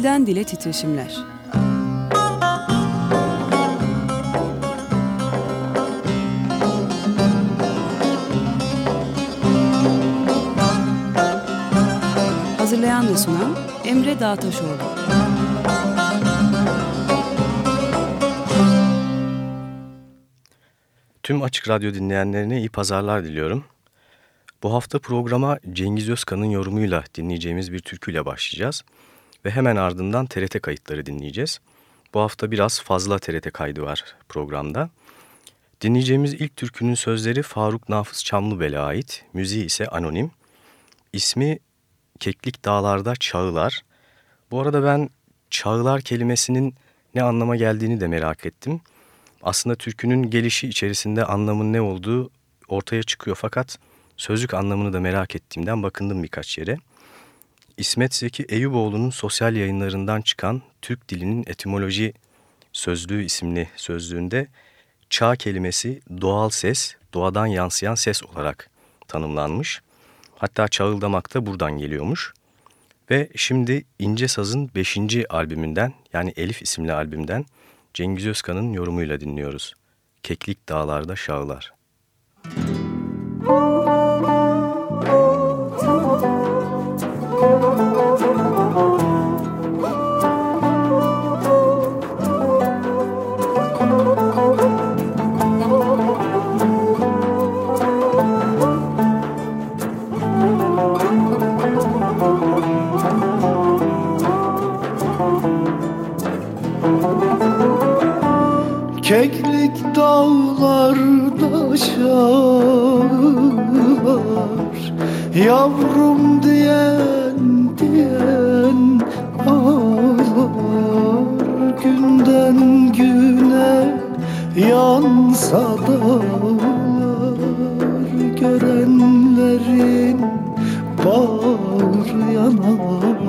Dilden dile titreşimler. Hazırlayan ve sunan Emre Dağtaşoğlu. Tüm Açık Radyo dinleyenlerine iyi pazarlar diliyorum. Bu hafta programa Cengiz Özkan'ın yorumuyla dinleyeceğimiz bir türküyle başlayacağız. Ve hemen ardından TRT kayıtları dinleyeceğiz. Bu hafta biraz fazla TRT kaydı var programda. Dinleyeceğimiz ilk türkünün sözleri Faruk Nafız Çamlıbel'e ait, müziği ise anonim. İsmi Keklik Dağlarda Çağılar. Bu arada ben çağılar kelimesinin ne anlama geldiğini de merak ettim. Aslında türkünün gelişi içerisinde anlamın ne olduğu ortaya çıkıyor fakat sözlük anlamını da merak ettiğimden bakındım birkaç yere. İsmet Zeki Eyüboğlu'nun sosyal yayınlarından çıkan Türk dilinin etimoloji sözlüğü isimli sözlüğünde çağ kelimesi doğal ses, doğadan yansıyan ses olarak tanımlanmış. Hatta çağıldamak da buradan geliyormuş. Ve şimdi İnce Saz'ın 5. albümünden yani Elif isimli albümden Cengiz Özkan'ın yorumuyla dinliyoruz. Keklik Dağlarda Şağlar. Dağlarda şarlar Yavrum diyen diyen ağlar. Günden güne yansa dağlar Görenlerin bağır yanar.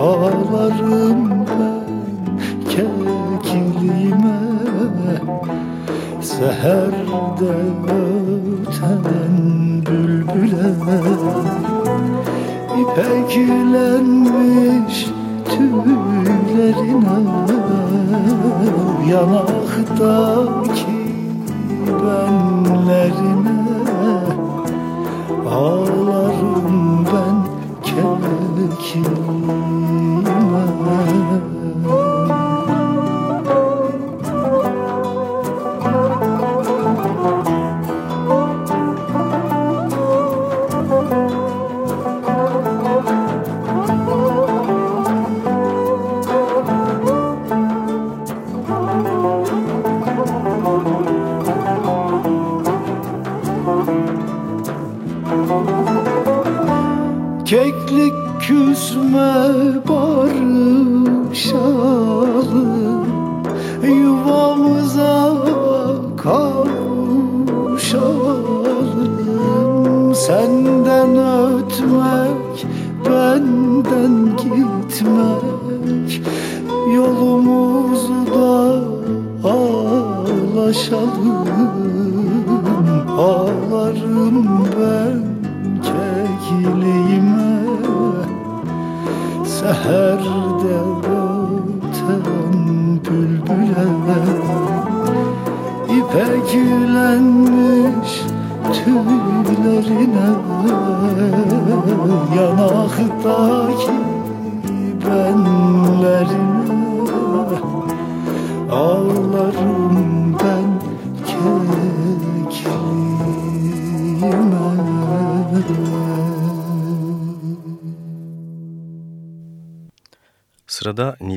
Ağlarım Seherde öten bülbüle İpeklenmiş tüylerine Yanaktaki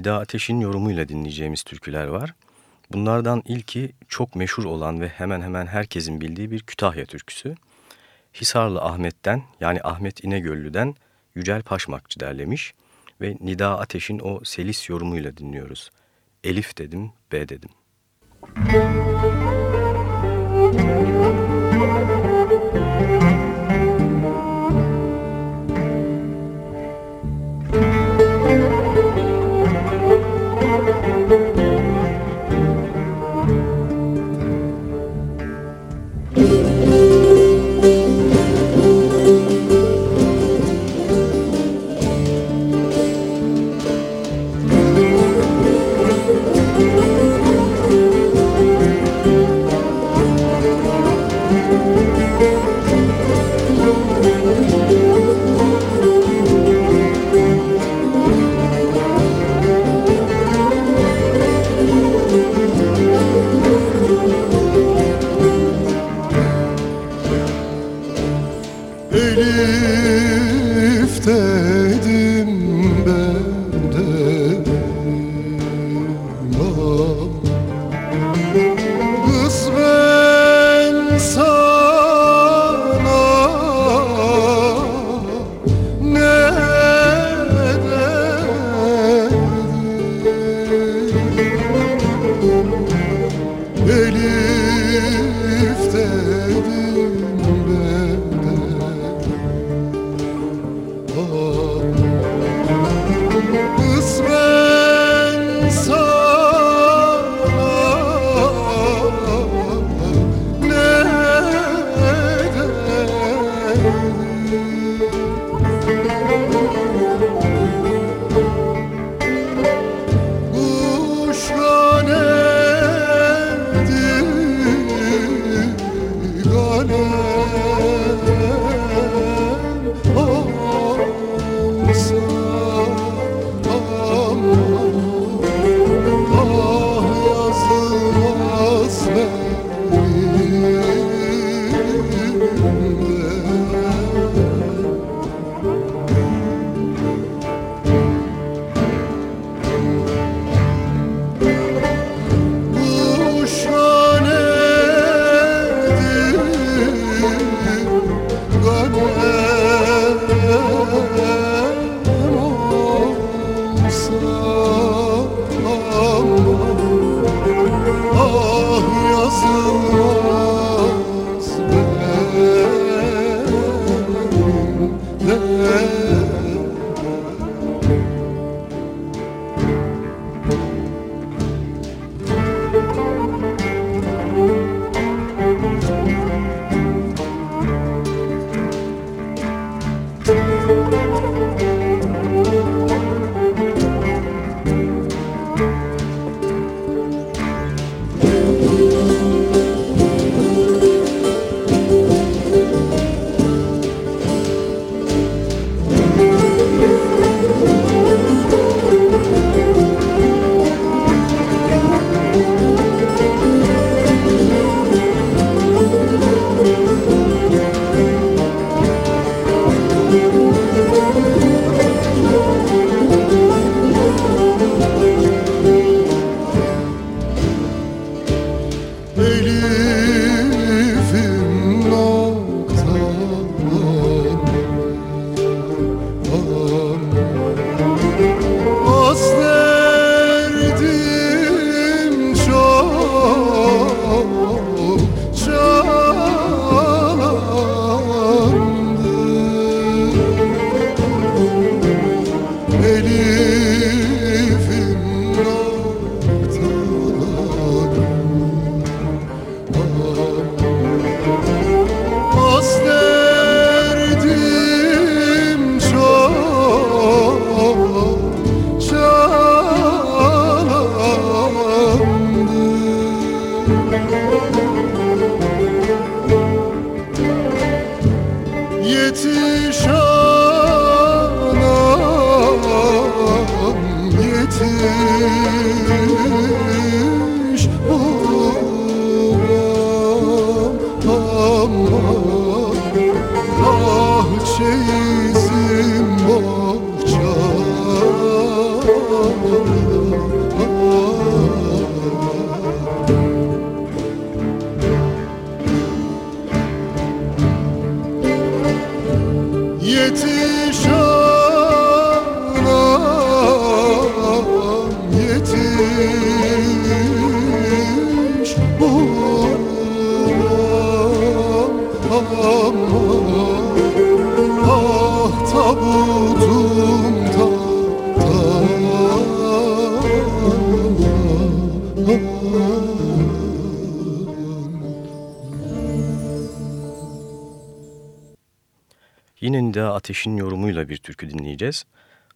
Nida Ateş'in yorumuyla dinleyeceğimiz türküler var. Bunlardan ilki çok meşhur olan ve hemen hemen herkesin bildiği bir Kütahya türküsü. Hisarlı Ahmet'ten yani Ahmet İnegöllü'den Yücel Paşmakçı derlemiş ve Nida Ateş'in o selis yorumuyla dinliyoruz. Elif dedim, B dedim. Müzik canım Ateş'in yorumuyla bir türkü dinleyeceğiz.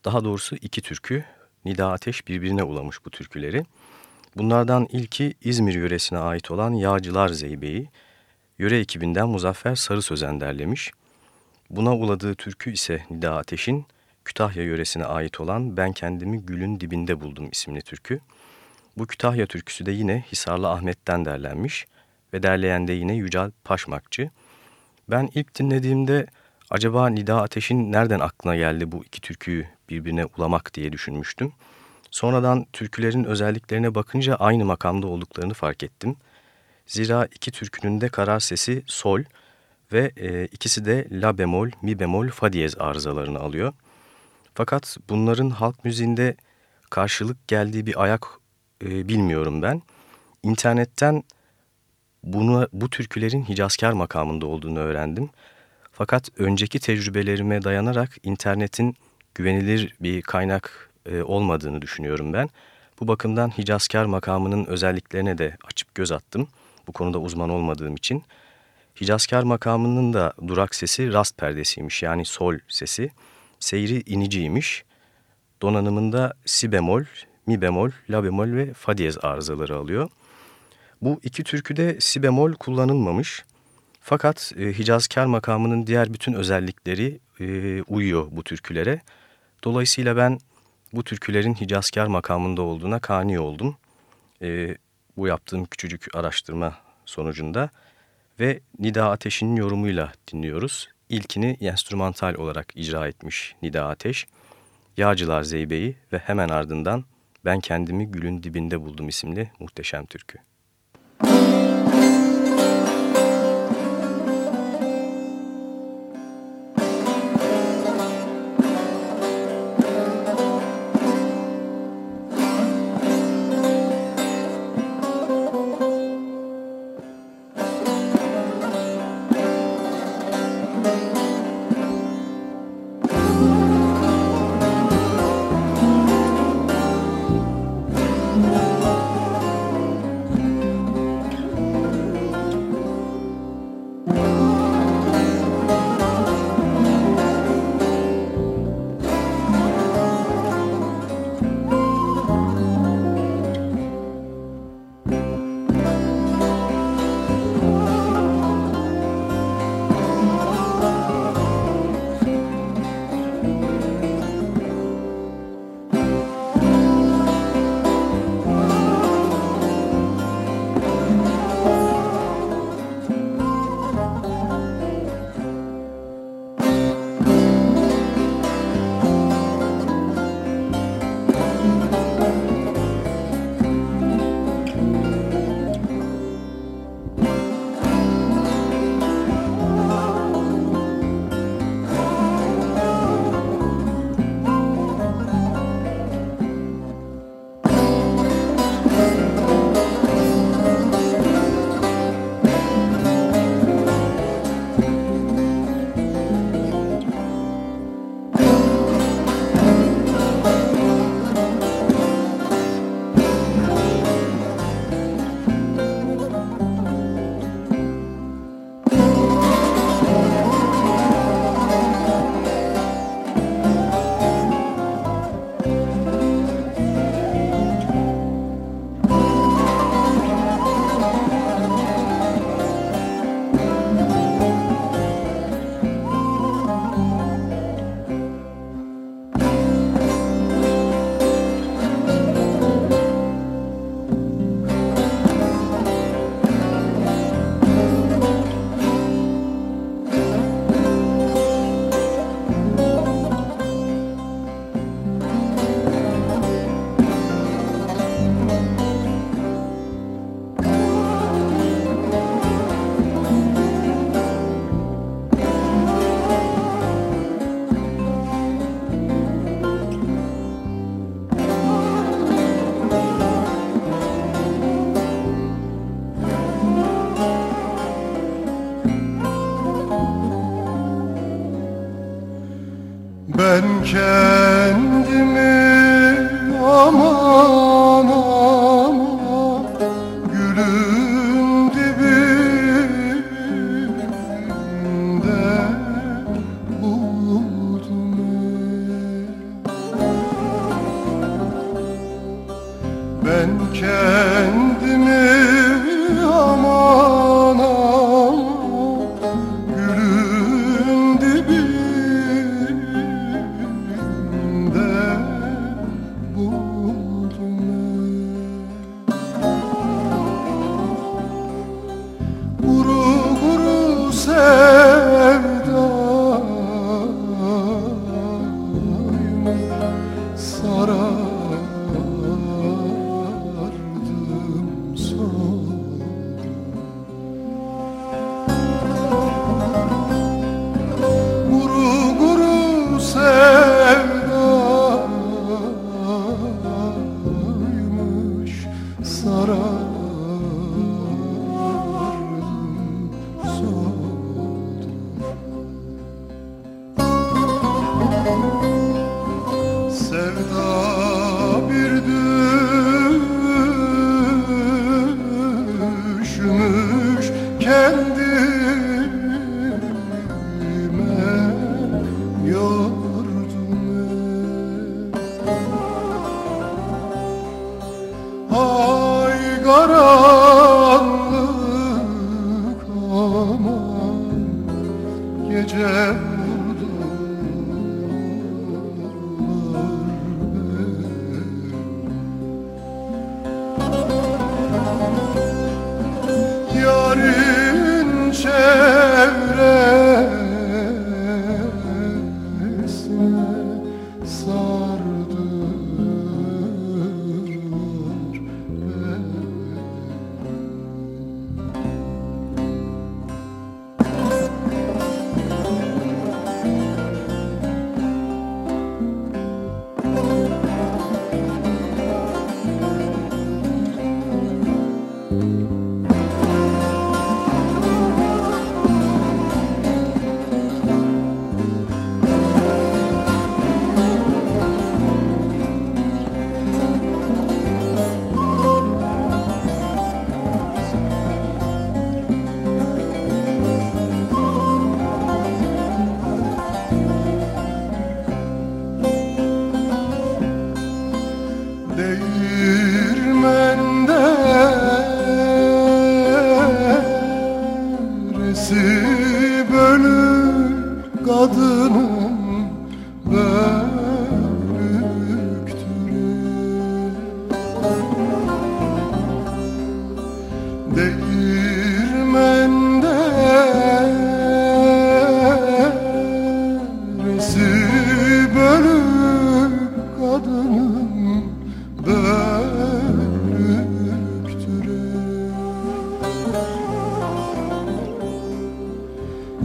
Daha doğrusu iki türkü. Nida Ateş birbirine ulamış bu türküleri. Bunlardan ilki İzmir yöresine ait olan Yağcılar Zeybe'yi yöre ekibinden Muzaffer Sarı Sözen derlemiş. Buna uladığı türkü ise Nida Ateş'in Kütahya yöresine ait olan Ben Kendimi Gülün Dibinde Buldum isimli türkü. Bu Kütahya türküsü de yine Hisarlı Ahmet'ten derlenmiş ve derleyen de yine Yücel Paşmakçı. Ben ilk dinlediğimde Acaba Nida Ateş'in nereden aklına geldi bu iki türküyü birbirine ulamak diye düşünmüştüm. Sonradan türkülerin özelliklerine bakınca aynı makamda olduklarını fark ettim. Zira iki türkünün de karar sesi sol ve e, ikisi de la bemol, mi bemol, fa diyez arızalarını alıyor. Fakat bunların halk müziğinde karşılık geldiği bir ayak e, bilmiyorum ben. İnternetten bunu, bu türkülerin Hicazkar makamında olduğunu öğrendim. Fakat önceki tecrübelerime dayanarak internetin güvenilir bir kaynak e, olmadığını düşünüyorum ben. Bu bakımdan Hicazkar makamının özelliklerine de açıp göz attım. Bu konuda uzman olmadığım için. Hicazkar makamının da durak sesi rast perdesiymiş yani sol sesi. Seyri iniciymiş. Donanımında si bemol, mi bemol, la bemol ve fa diyez arızaları alıyor. Bu iki türküde si bemol kullanılmamış. Fakat e, Hicazkar makamının diğer bütün özellikleri e, uyuyor bu türkülere. Dolayısıyla ben bu türkülerin Hicazkar makamında olduğuna kani oldum. E, bu yaptığım küçücük araştırma sonucunda ve Nida Ateş'in yorumuyla dinliyoruz. İlkini enstrümantal olarak icra etmiş Nida Ateş. Yağcılar Zeybe'yi ve hemen ardından Ben Kendimi Gülün Dibinde Buldum isimli muhteşem türkü.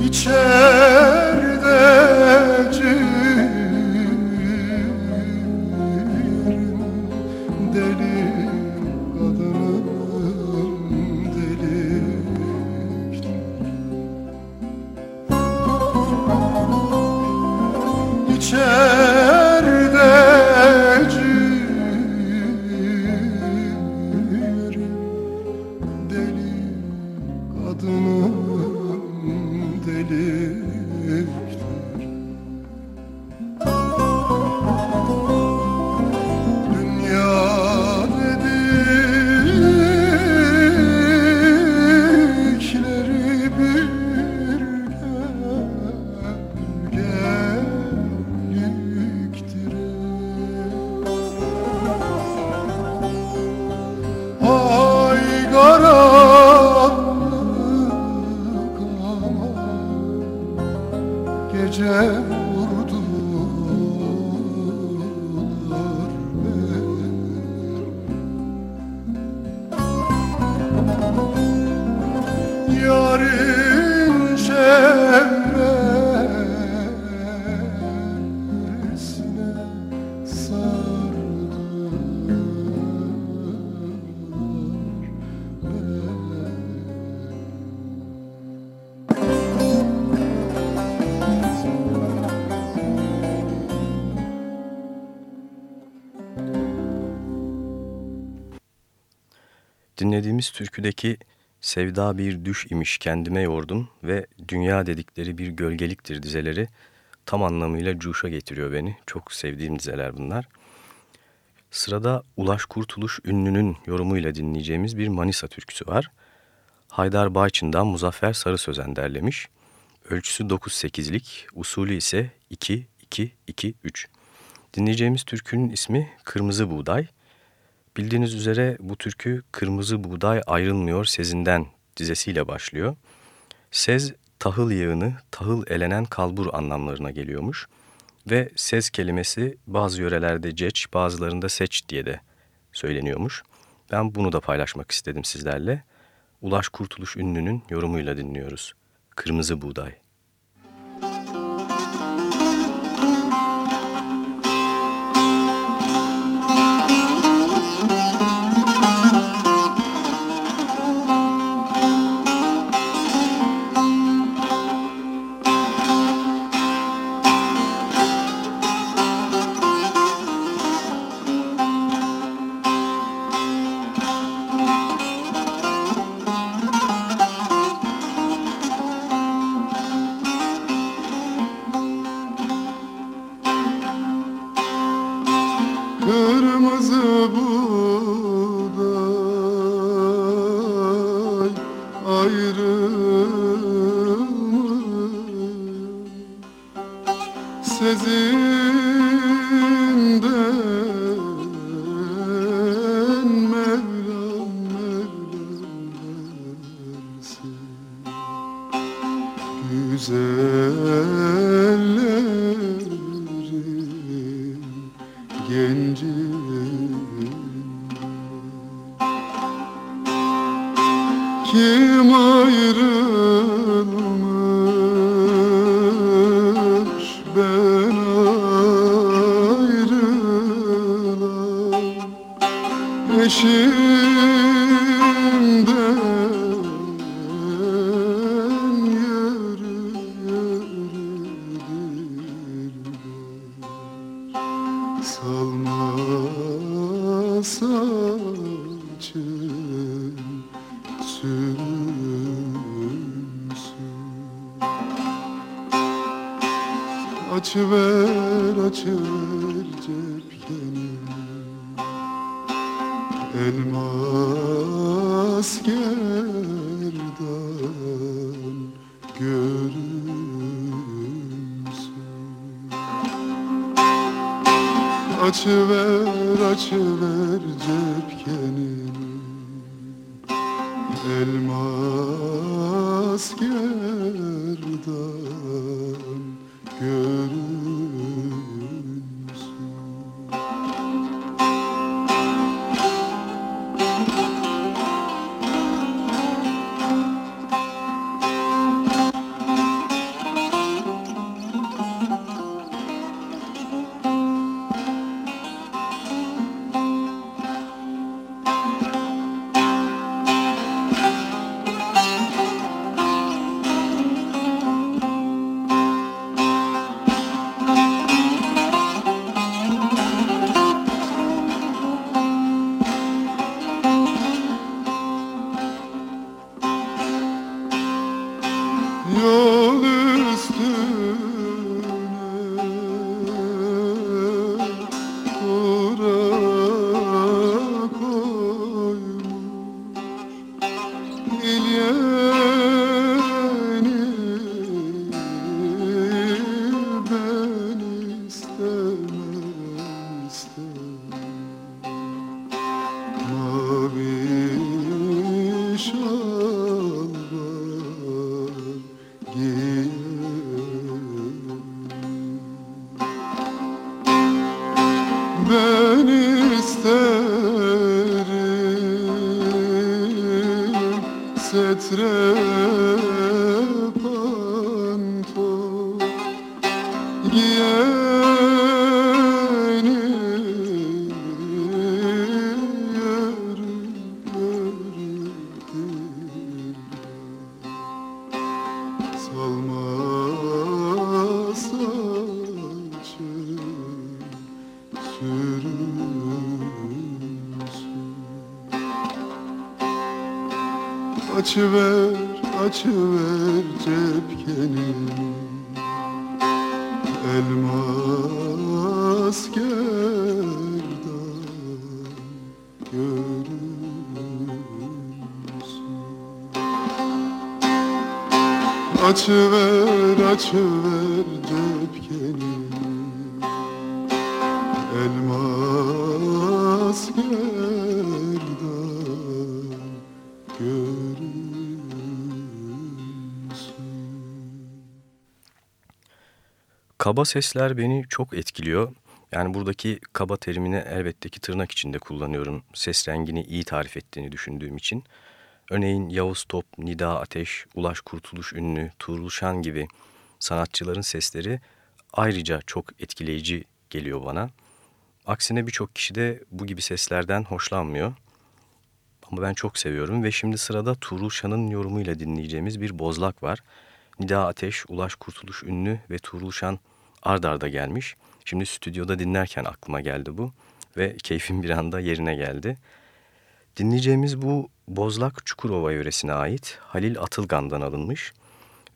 içerde cüce dinlediğimiz türküdeki sevda bir düş imiş kendime yordum ve dünya dedikleri bir gölgeliktir dizeleri tam anlamıyla cuşa getiriyor beni. Çok sevdiğim dizeler bunlar. Sırada Ulaş Kurtuluş ünlünün yorumuyla dinleyeceğimiz bir Manisa türküsü var. Haydar Bayçın'dan Muzaffer Sarı Sözen derlemiş. Ölçüsü 9-8'lik, usulü ise 2-2-2-3. Dinleyeceğimiz türkünün ismi Kırmızı Buğday. Bildiğiniz üzere bu türkü Kırmızı Buğday Ayrılmıyor Sezinden dizesiyle başlıyor. Sez tahıl yağını tahıl elenen kalbur anlamlarına geliyormuş. Ve sez kelimesi bazı yörelerde ceç bazılarında seç diye de söyleniyormuş. Ben bunu da paylaşmak istedim sizlerle. Ulaş Kurtuluş ünlünün yorumuyla dinliyoruz. Kırmızı Buğday. Açıver, açıver cepkeni Elmas gerdan görünsün Açıver, açıver Kaba sesler beni çok etkiliyor. Yani buradaki kaba terimini elbette ki tırnak içinde kullanıyorum. Ses rengini iyi tarif ettiğini düşündüğüm için. Örneğin Yavuz Top, Nida Ateş, Ulaş Kurtuluş Ünlü, Tuğrul Şan gibi sanatçıların sesleri ayrıca çok etkileyici geliyor bana. Aksine birçok kişi de bu gibi seslerden hoşlanmıyor. Ama ben çok seviyorum ve şimdi sırada Tuğrul Şan'ın yorumuyla dinleyeceğimiz bir bozlak var. Nida Ateş, Ulaş Kurtuluş Ünlü ve Tuğrul Şan ard arda gelmiş. Şimdi stüdyoda dinlerken aklıma geldi bu ve keyfim bir anda yerine geldi. Dinleyeceğimiz bu Bozlak Çukurova yöresine ait Halil Atılgan'dan alınmış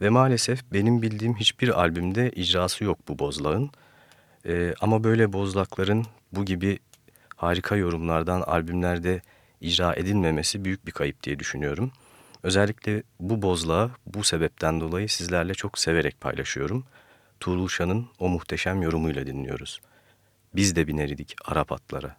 ve maalesef benim bildiğim hiçbir albümde icrası yok bu bozlağın. Ee, ama böyle bozlakların bu gibi harika yorumlardan albümlerde icra edilmemesi büyük bir kayıp diye düşünüyorum. Özellikle bu bozlağı bu sebepten dolayı sizlerle çok severek paylaşıyorum. Tuğrul Şan'ın o muhteşem yorumuyla dinliyoruz. Biz de binerdik Arap atlara.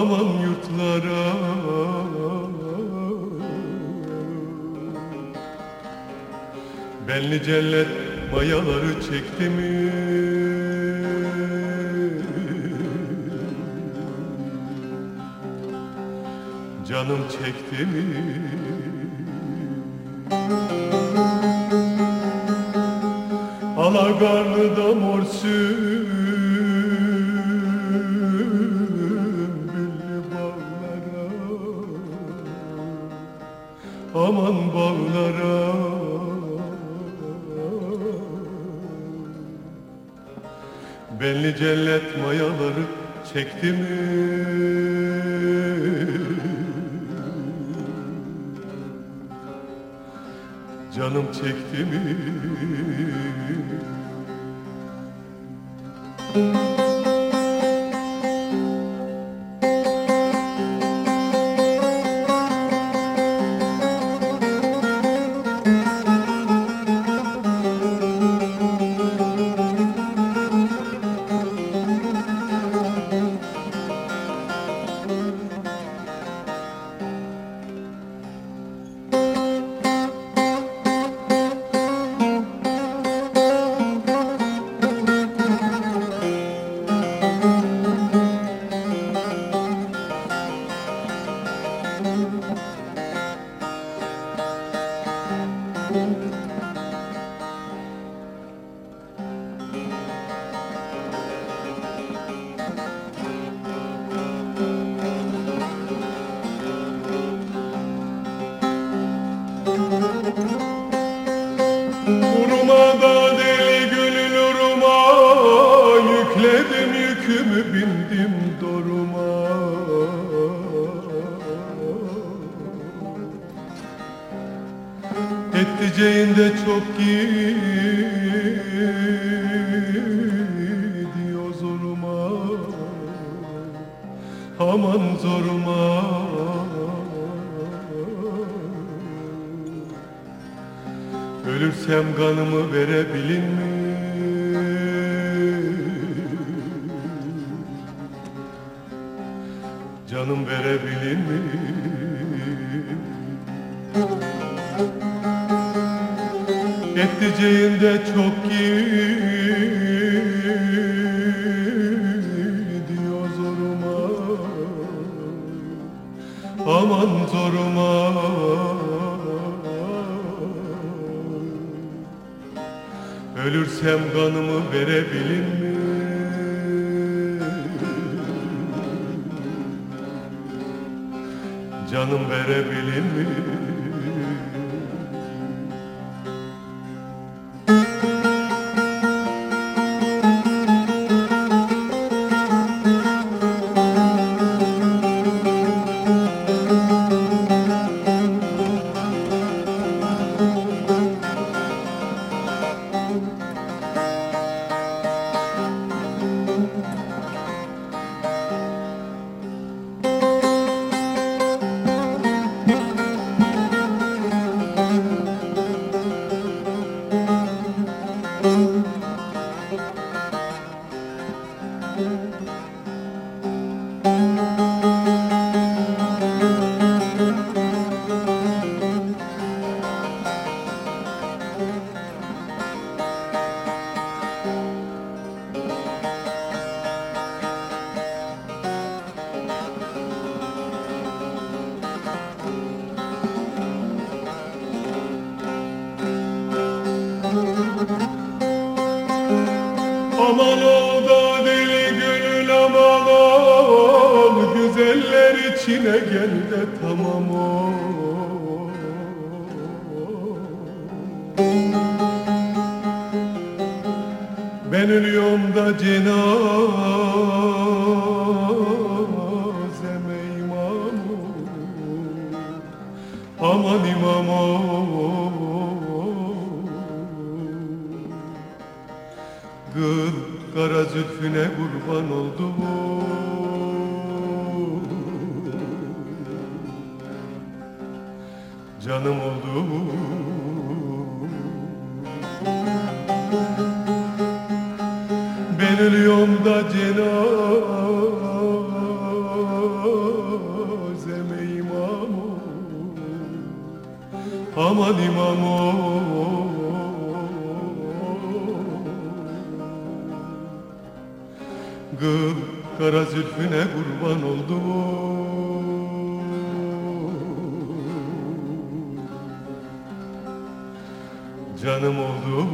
Aman yurtlara Benli cellet mayaları çekti mi? Canım çekti mi? Alagarlı'da mor sümbüllü çekti mi? Canım çekti mi? Ben ölüyorum da cenazeme imam ol Aman imam ol kara zülfüne kurban oldu. Canım oldu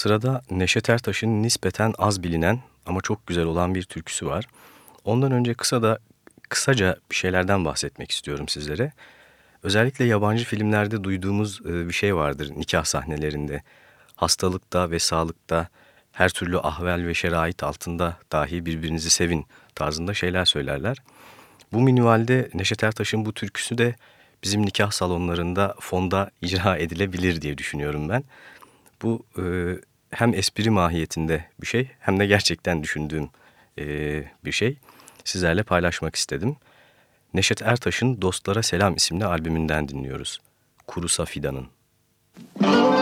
Sırada Neşet Ertaş'ın nispeten az bilinen ama çok güzel olan bir türküsü var. Ondan önce kısa da kısaca bir şeylerden bahsetmek istiyorum sizlere. Özellikle yabancı filmlerde duyduğumuz e, bir şey vardır nikah sahnelerinde. Hastalıkta ve sağlıkta her türlü ahval ve şerait altında dahi birbirinizi sevin tarzında şeyler söylerler. Bu minvalde Neşet Ertaş'ın bu türküsü de bizim nikah salonlarında fonda icra edilebilir diye düşünüyorum ben. Bu e, hem espri mahiyetinde bir şey hem de gerçekten düşündüğüm e, bir şey. Sizlerle paylaşmak istedim. Neşet Ertaş'ın Dostlara Selam isimli albümünden dinliyoruz. Kurusa Fidan'ın. Kurusa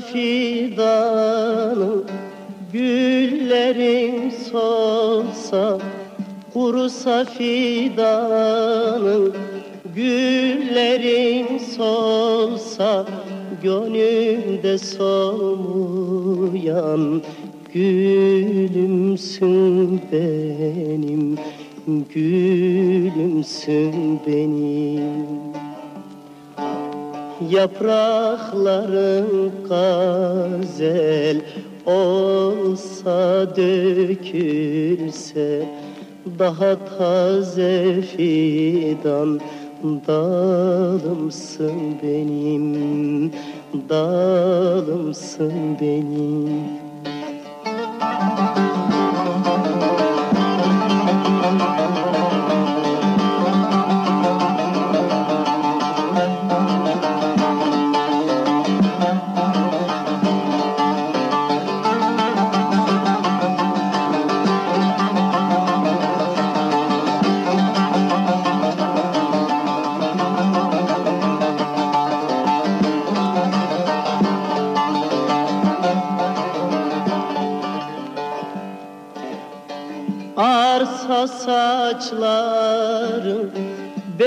fidanım Güllerim solsa Kurusa fidanım Güllerim solsa Gönlümde solmayan Gülümsün benim Gülümsün benim Yaprakların gazel olsa dökülse Daha taze fidan dalımsın benim Dalımsın benim. Arsa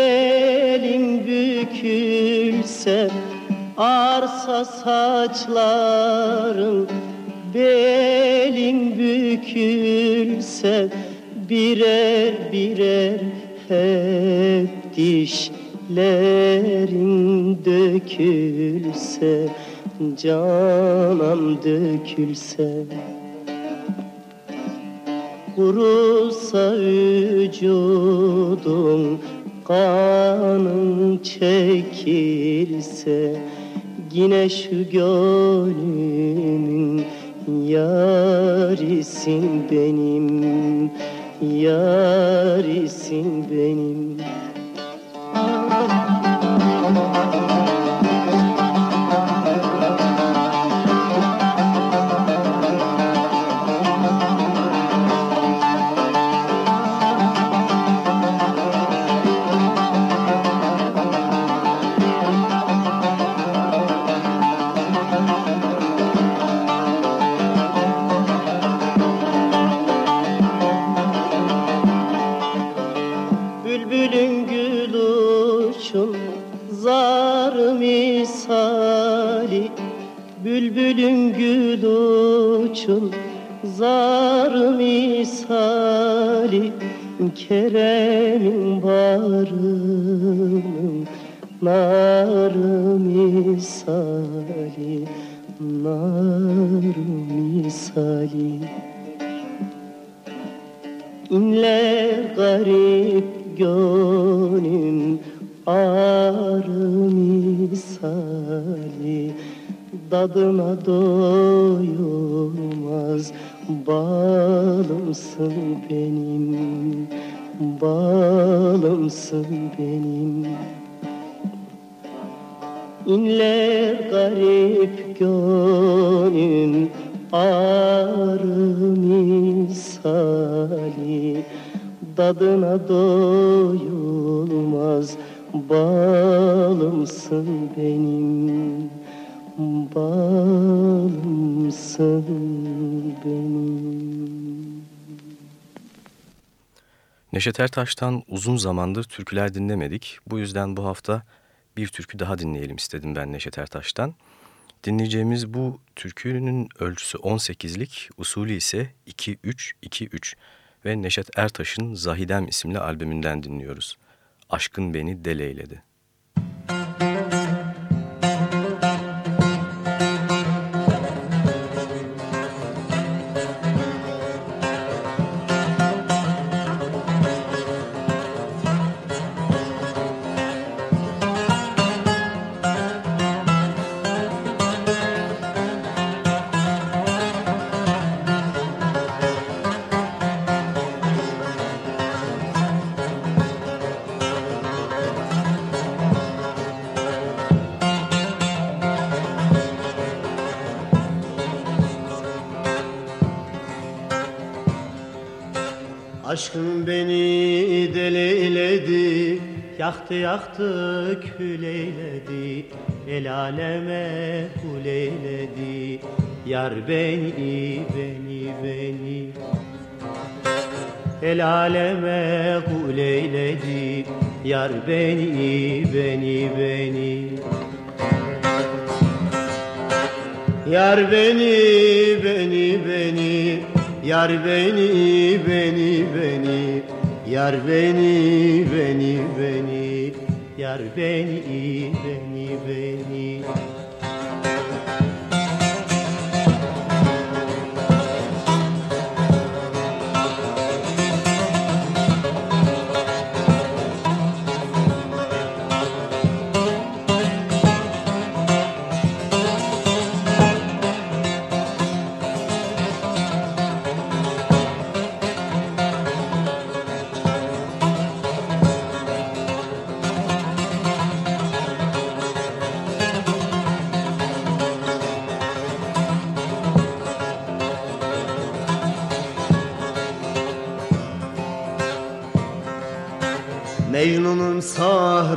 belin bükülse Arsa saçların belin bükülse Birer birer hep dişlerin dökülse Canam dökülse. Kurusa vücudum kanın çekilse Yine şu gönlümün yarisin benim Yarisin benim. Bülbülün misali Kerem'in barının nar misali Nar misali. İnler garip gönlüm ağrı misali Dadına doyulmaz balımsın benim Balımsın benim. İnler garip gönlüm ağrı misali. Dadına doyulmaz balımsın benim Balımsın Neşet Ertaş'tan uzun zamandır türküler dinlemedik. Bu yüzden bu hafta bir türkü daha dinleyelim istedim ben Neşet Ertaş'tan. Dinleyeceğimiz bu türkünün ölçüsü 18'lik, usulü ise 2-3-2-3 ve Neşet Ertaş'ın Zahidem isimli albümünden dinliyoruz. Aşkın Beni Deleyledi. Aşkın beni deleyledi Yaktı yaktı küleyledi. El aleme kuleyledi Yar beni beni beni. El aleme kuleyledi Yar beni beni beni. Yar beni beni beni Yar beni beni beni. Yar beni beni beni. Yar beni beni beni. Mecnun'un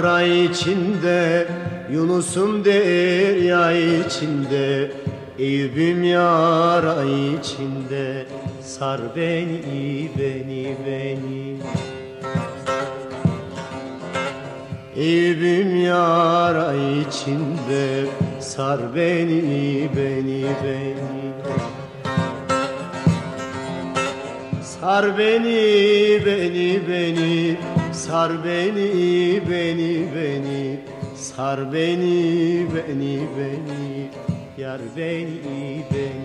sahra içinde Yunus'um derya içinde Eyüp'üm yara içinde Sar beni beni beni. Eyüp'üm yara içinde Sar beni beni beni. Sar beni beni beni Sar beni beni beni. Sar beni beni beni. Yar beni beni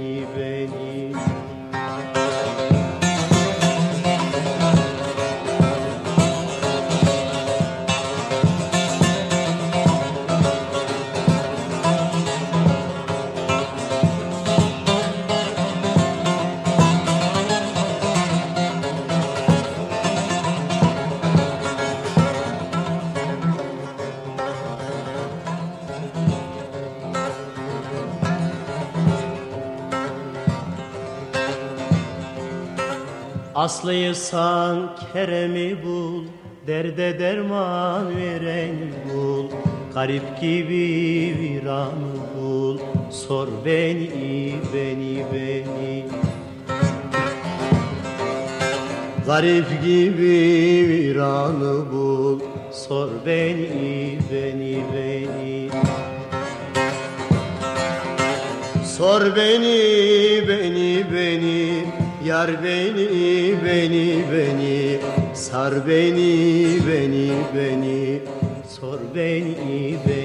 Aslıysan Kerem'i bul Derde derman veren bul. Garip gibi viranı bul Sor beni beni beni. Garip gibi viranı bul Sor beni beni beni. Sor beni, beni, beni Yar beni, beni, beni. Sar beni, beni, beni. Sor beni, beni,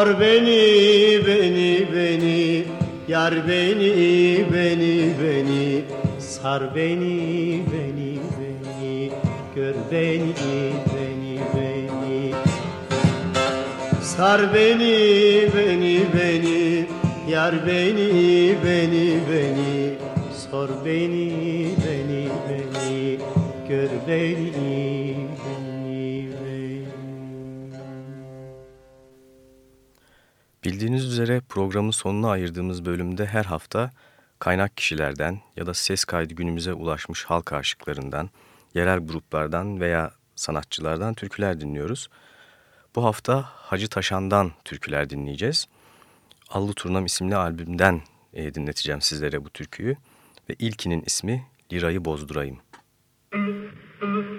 Sor beni, beni, beni. Yar beni, beni, beni. Sar beni, beni, beni. Gör beni, beni, beni. Sar beni, beni, beni. Yar beni, beni, beni Üzere programın sonuna ayırdığımız bölümde her hafta kaynak kişilerden ya da ses kaydı günümüze ulaşmış halk aşıklarından, yerel gruplardan veya sanatçılardan türküler dinliyoruz. Bu hafta Hacı Taşan'dan türküler dinleyeceğiz. Allı Turnam isimli albümden e, dinleteceğim sizlere bu türküyü. Ve ilkinin ismi Lirayı Bozdurayım. Lirayı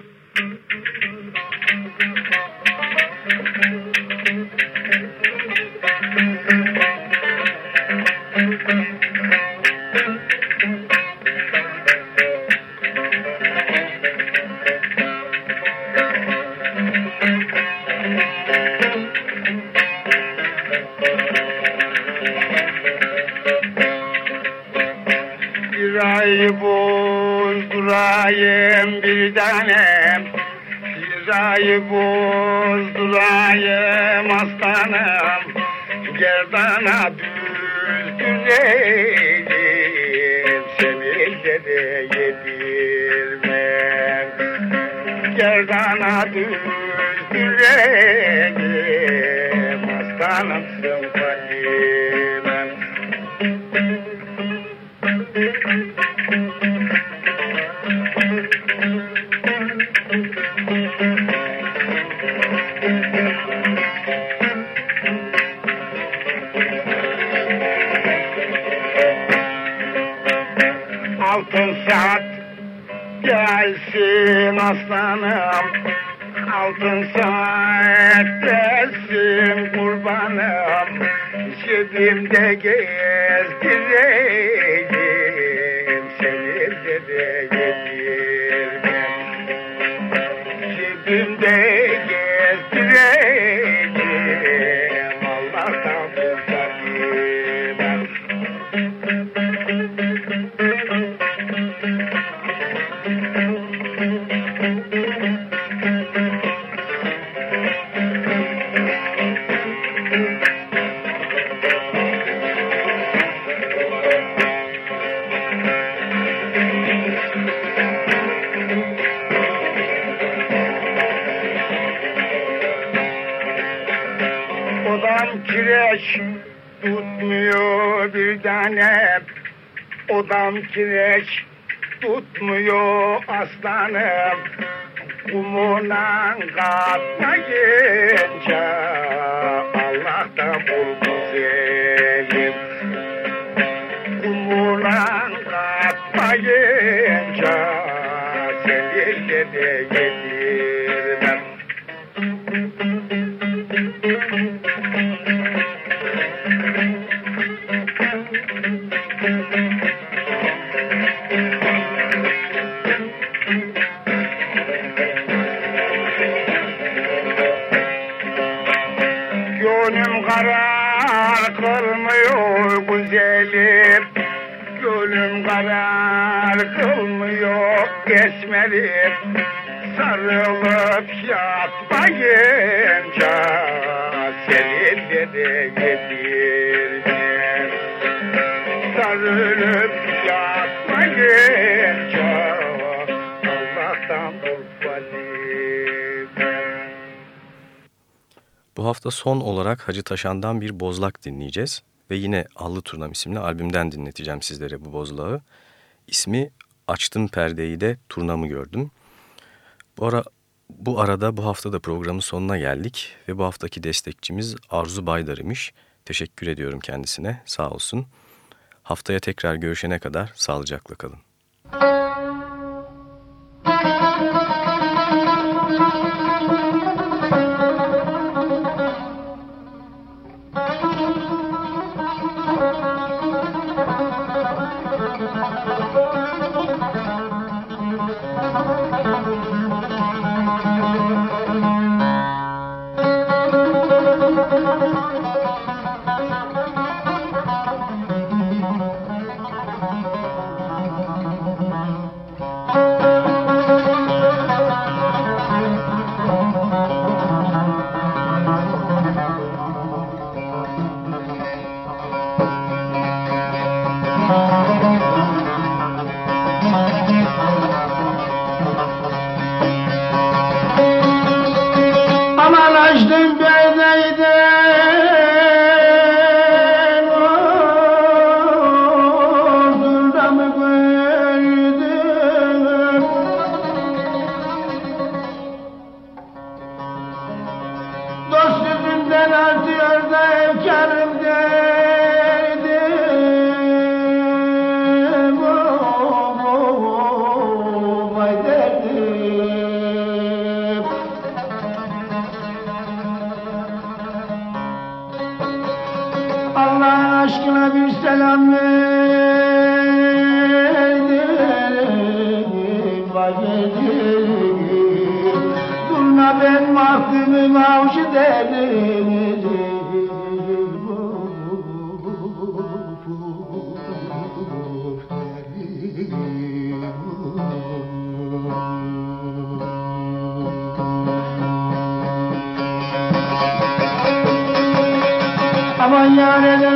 Lirayı bozdurayım Altın saat gelsin kurbanım Cebimde gezdireyim kireç tutmuyor bir tane. Odam kireç tutmuyor aslanım. Kumuna katmayınca Allah da buldu seni hafta son olarak Hacı Taşan'dan bir bozlak dinleyeceğiz ve yine Allı Turnam isimli albümden dinleteceğim sizlere bu bozlağı. İsmi Açtım Perdeyi de Turnamı Gördüm. Bu, ara, bu arada bu hafta da programın sonuna geldik ve bu haftaki destekçimiz Arzu Baydar imiş. Teşekkür ediyorum kendisine sağ olsun. Haftaya tekrar görüşene kadar sağlıcakla kalın. Hallelujah.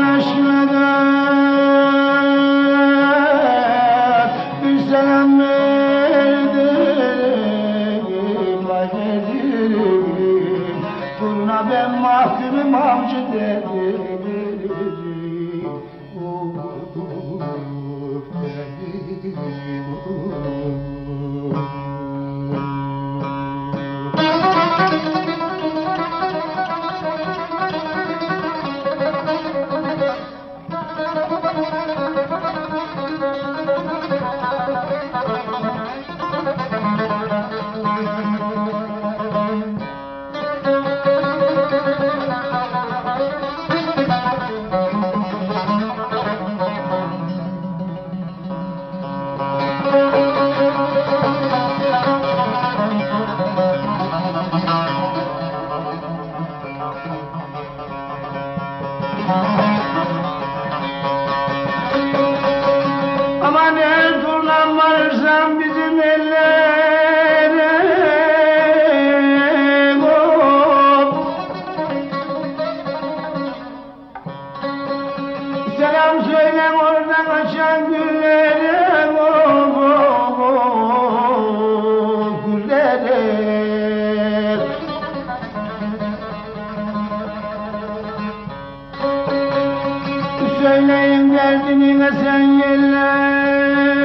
söyleyim derdini ve sen yerlere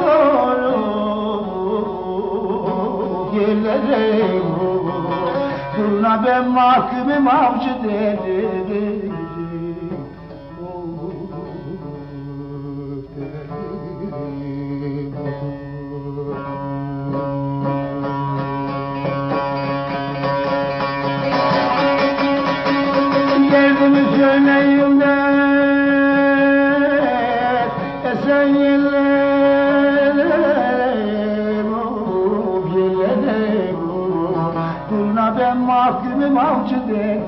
olup yerlere olup Kuruna ben mahkumum avcı dedi mal te der.